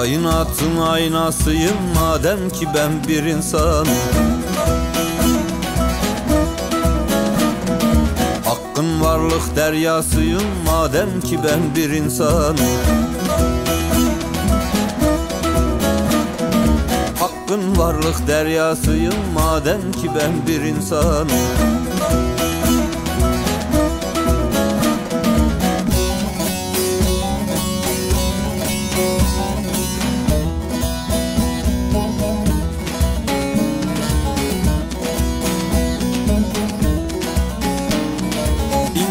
Kainatın aynasıyım madem ki ben bir insan. Hakkın varlık deryasıyım madem ki ben bir insan. Hakkın varlık deryasıyım madem ki ben bir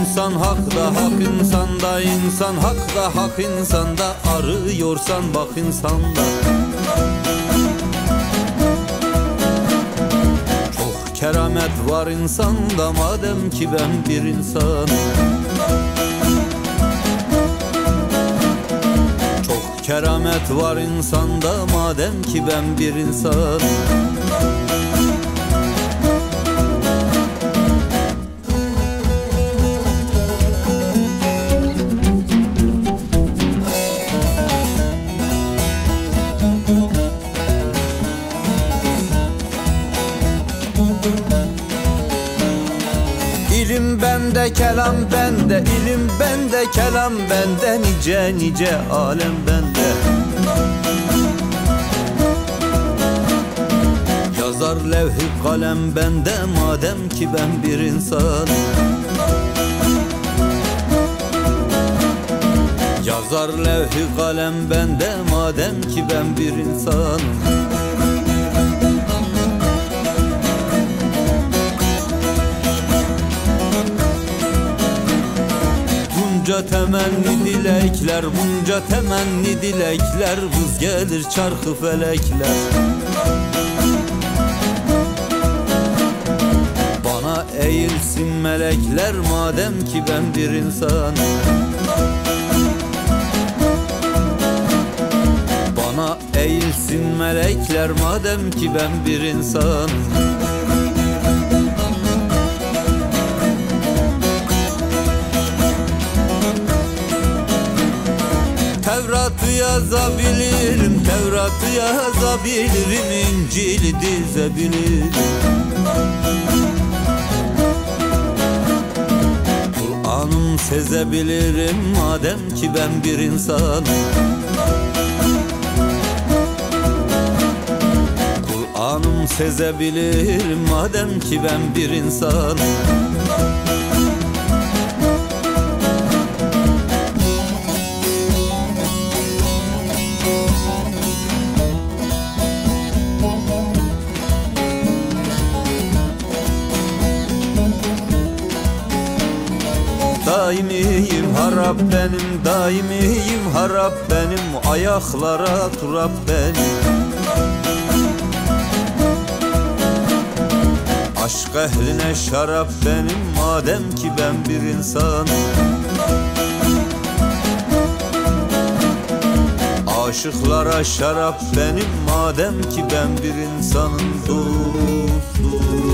insan İnsan hakta hak insanda insan hakta hak insanda arıyorsan bak insanda Çok keramet var insanda madem ki ben bir insan Çok keramet var insanda madem ki ben bir insan İlim bende, kelam bende, ilim bende, kelam bende, nice nice alem bende. Yazar levh-i kalem bende, madem ki ben bir insan. Yazar levh-i kalem bende, madem ki ben bir insan. Bunca temenni dilekler, bunca temenni dilekler Vız gelir çarkı felekler. Bana eğilsin melekler madem ki ben bir insan. Bana eğilsin melekler madem ki ben bir insan Tevrat'ı yazabilirim, Tevrat'ı yazabilirim, İncil'i dizebilirim. Kur'an'ım sezebilirim madem ki ben bir insan. Kur'an'ım sezebilirim madem ki ben bir insan. Daimiyim harap benim Daimiyim harap benim Ayaklara turap benim Aşk ehline şarap benim Madem ki ben bir insan Aşıklara şarap benim Madem ki ben bir insanım dost, dost.